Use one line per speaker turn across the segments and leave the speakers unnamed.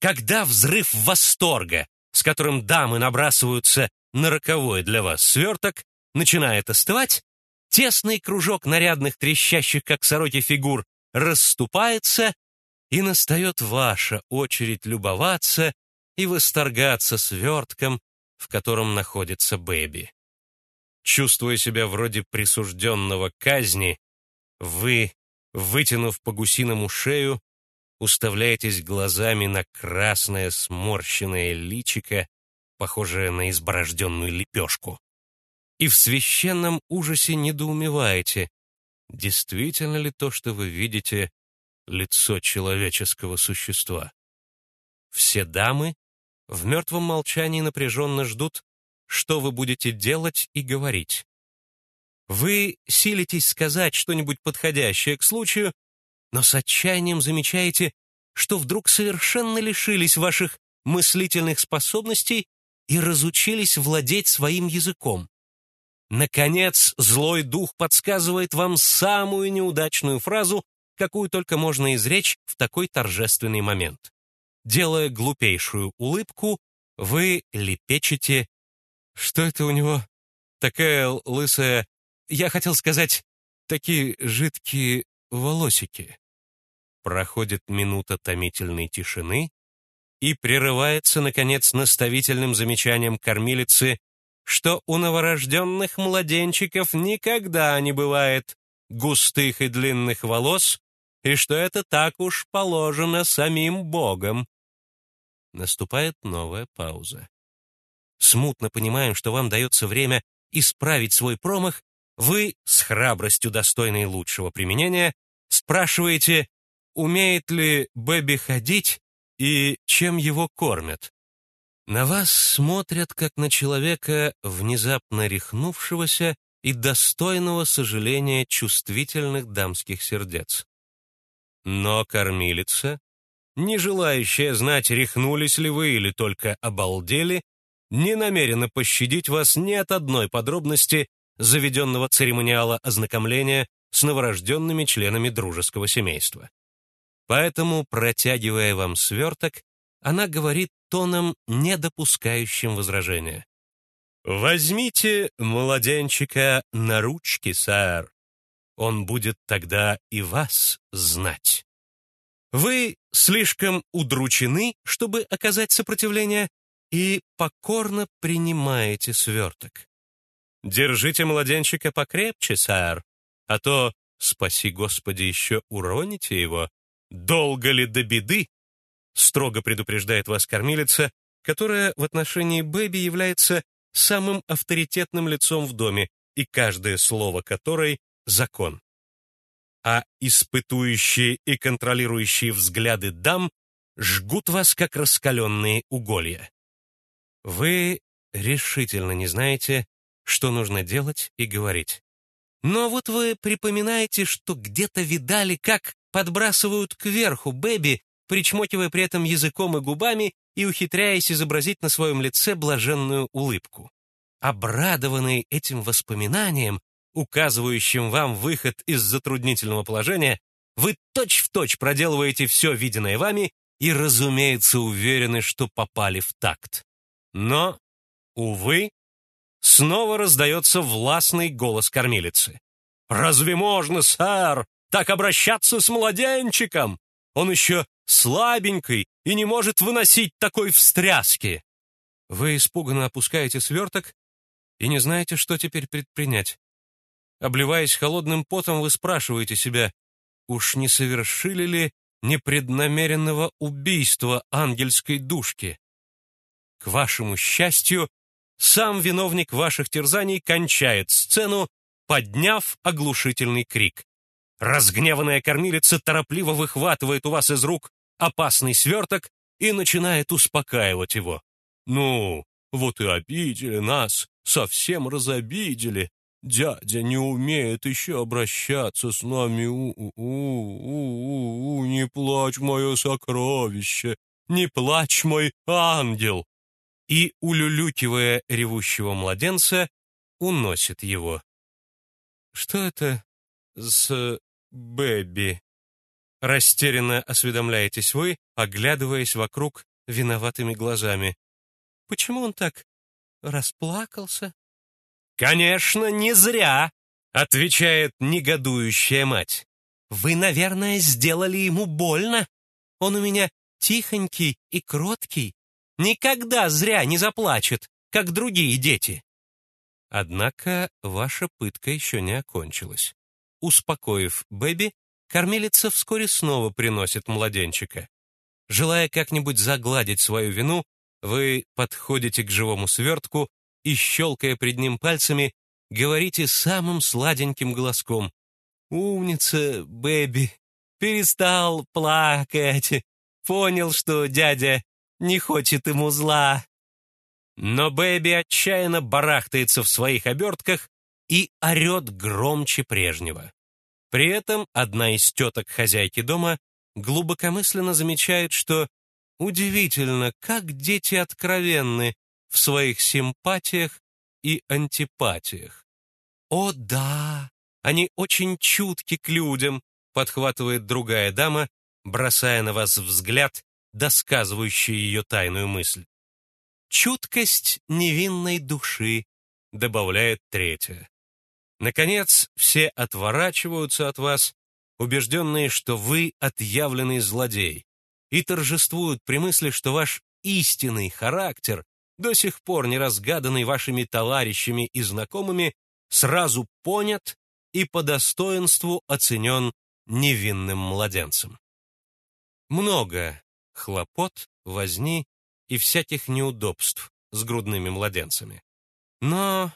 Когда взрыв восторга, с которым дамы набрасываются на роковой для вас сверток, начинает остывать, тесный кружок нарядных трещащих, как сороки фигур, расступается, и настает ваша очередь любоваться и восторгаться свертком, в котором находится Бэби. Чувствуя себя вроде присужденного казни, вы, вытянув по гусиному шею, уставляетесь глазами на красное сморщенное личико, похожее на изборожденную лепешку. И в священном ужасе недоумеваете, действительно ли то, что вы видите, лицо человеческого существа. Все дамы в мертвом молчании напряженно ждут, что вы будете делать и говорить. Вы силитесь сказать что-нибудь подходящее к случаю, но с отчаянием замечаете, что вдруг совершенно лишились ваших мыслительных способностей и разучились владеть своим языком. Наконец, злой дух подсказывает вам самую неудачную фразу, какую только можно изречь в такой торжественный момент. Делая глупейшую улыбку, вы лепечете «Что это у него? Такая лысая... Я хотел сказать, такие жидкие волосики». Проходит минута томительной тишины и прерывается, наконец, наставительным замечанием кормилицы, что у новорожденных младенчиков никогда не бывает густых и длинных волос, и что это так уж положено самим Богом. Наступает новая пауза. Смутно понимаем, что вам дается время исправить свой промах, вы, с храбростью достойной лучшего применения, спрашиваете, умеет ли Бэби ходить и чем его кормят. На вас смотрят, как на человека, внезапно рехнувшегося и достойного сожаления чувствительных дамских сердец. Но кормилица, не желающая знать, рехнулись ли вы или только обалдели, не намерена пощадить вас ни от одной подробности заведенного церемониала ознакомления с новорожденными членами дружеского семейства. Поэтому, протягивая вам сверток, она говорит тоном, не допускающим возражения. «Возьмите младенчика на ручки, сэр. Он будет тогда и вас знать. Вы слишком удручены, чтобы оказать сопротивление, и покорно принимаете сверток. Держите младенчика покрепче, сэр, а то, спаси Господи, еще уроните его. Долго ли до беды? Строго предупреждает вас кормилица, которая в отношении Бэби является самым авторитетным лицом в доме, и каждое слово которой закон. А испытующие и контролирующие взгляды дам жгут вас, как раскаленные уголья. Вы решительно не знаете, что нужно делать и говорить. Но вот вы припоминаете, что где-то видали, как подбрасывают кверху Бэби, причмокивая при этом языком и губами и ухитряясь изобразить на своем лице блаженную улыбку. Обрадованный этим воспоминанием, указывающим вам выход из затруднительного положения, вы точь-в-точь точь проделываете все виденное вами и, разумеется, уверены, что попали в такт. Но, увы, снова раздается властный голос кормилицы. «Разве можно, сэр, так обращаться с младенчиком? Он еще слабенький и не может выносить такой встряски!» Вы испуганно опускаете сверток и не знаете, что теперь предпринять. Обливаясь холодным потом, вы спрашиваете себя, уж не совершили ли непреднамеренного убийства ангельской душки? К вашему счастью, сам виновник ваших терзаний кончает сцену, подняв оглушительный крик. Разгневанная кормилица торопливо выхватывает у вас из рук опасный сверток и начинает успокаивать его. «Ну, вот и обидели нас, совсем разобидели. Дядя не умеет еще обращаться с нами. У-у-у-у-у, не плачь, мое сокровище, не плачь, мой ангел!» И, улюлюкивая ревущего младенца, уносит его. «Что это с Бэби?» Растерянно осведомляетесь вы, оглядываясь вокруг виноватыми глазами. «Почему он так расплакался?» «Конечно, не зря!» — отвечает негодующая мать. «Вы, наверное, сделали ему больно. Он у меня тихонький и кроткий. Никогда зря не заплачет, как другие дети». Однако ваша пытка еще не окончилась. Успокоив Бэби, кормилица вскоре снова приносит младенчика. Желая как-нибудь загладить свою вину, вы подходите к живому свертку и, щелкая пред ним пальцами, говорите самым сладеньким голоском. «Умница, Бэби, перестал плакать, понял, что дядя не хочет ему зла». Но Бэби отчаянно барахтается в своих обертках и орет громче прежнего. При этом одна из теток хозяйки дома глубокомысленно замечает, что удивительно, как дети откровенны в своих симпатиях и антипатиях. «О, да, они очень чутки к людям», подхватывает другая дама, бросая на вас взгляд, досказывающий ее тайную мысль. «Чуткость невинной души», добавляет третья. Наконец, все отворачиваются от вас, убежденные, что вы отъявленный злодей, и торжествуют при мысли, что ваш истинный характер, до сих пор не разгаданный вашими товарищами и знакомыми, сразу понят и по достоинству оценен невинным младенцем. Много хлопот, возни и всяких неудобств с грудными младенцами. Но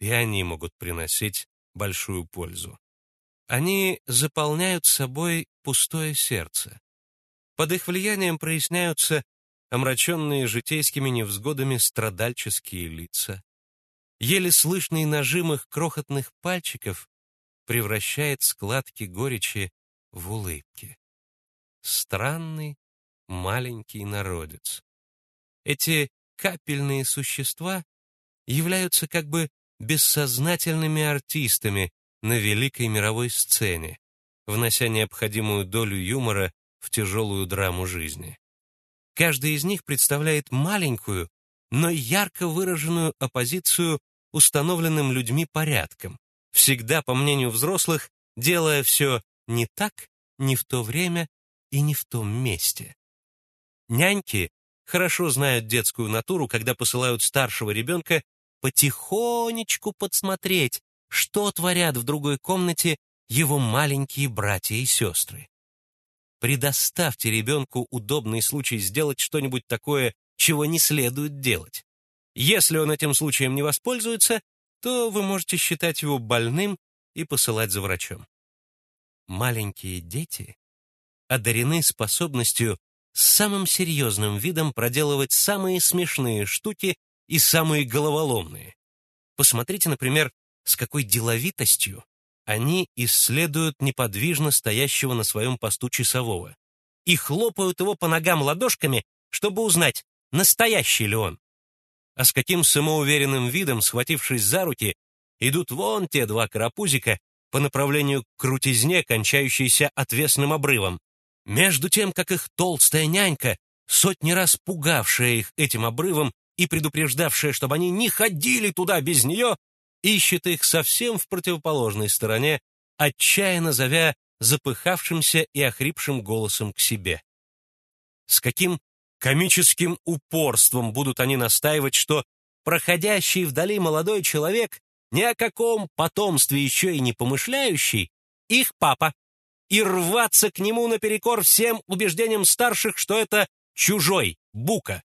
и они могут приносить большую пользу. Они заполняют собой пустое сердце. Под их влиянием проясняются омраченные житейскими невзгодами страдальческие лица. Еле слышный нажим их крохотных пальчиков превращает складки горечи в улыбки. Странный маленький народец. Эти капельные существа являются как бы бессознательными артистами на великой мировой сцене, внося необходимую долю юмора в тяжелую драму жизни. Каждый из них представляет маленькую, но ярко выраженную оппозицию установленным людьми порядкам, всегда, по мнению взрослых, делая все не так, не в то время и не в том месте. Няньки хорошо знают детскую натуру, когда посылают старшего ребенка потихонечку подсмотреть, что творят в другой комнате его маленькие братья и сестры. Предоставьте ребенку удобный случай сделать что-нибудь такое, чего не следует делать. Если он этим случаем не воспользуется, то вы можете считать его больным и посылать за врачом. Маленькие дети одарены способностью с самым серьезным видом проделывать самые смешные штуки и самые головоломные. Посмотрите, например, с какой деловитостью они исследуют неподвижно стоящего на своем посту часового и хлопают его по ногам ладошками, чтобы узнать, настоящий ли он. А с каким самоуверенным видом, схватившись за руки, идут вон те два карапузика по направлению к крутизне, кончающейся отвесным обрывом, между тем, как их толстая нянька, сотни раз пугавшая их этим обрывом, и предупреждавшая, чтобы они не ходили туда без нее, ищет их совсем в противоположной стороне, отчаянно зовя запыхавшимся и охрипшим голосом к себе. С каким комическим упорством будут они настаивать, что проходящий вдали молодой человек, ни о каком потомстве еще и не помышляющий, их папа, и рваться к нему наперекор всем убеждениям старших, что это чужой, бука,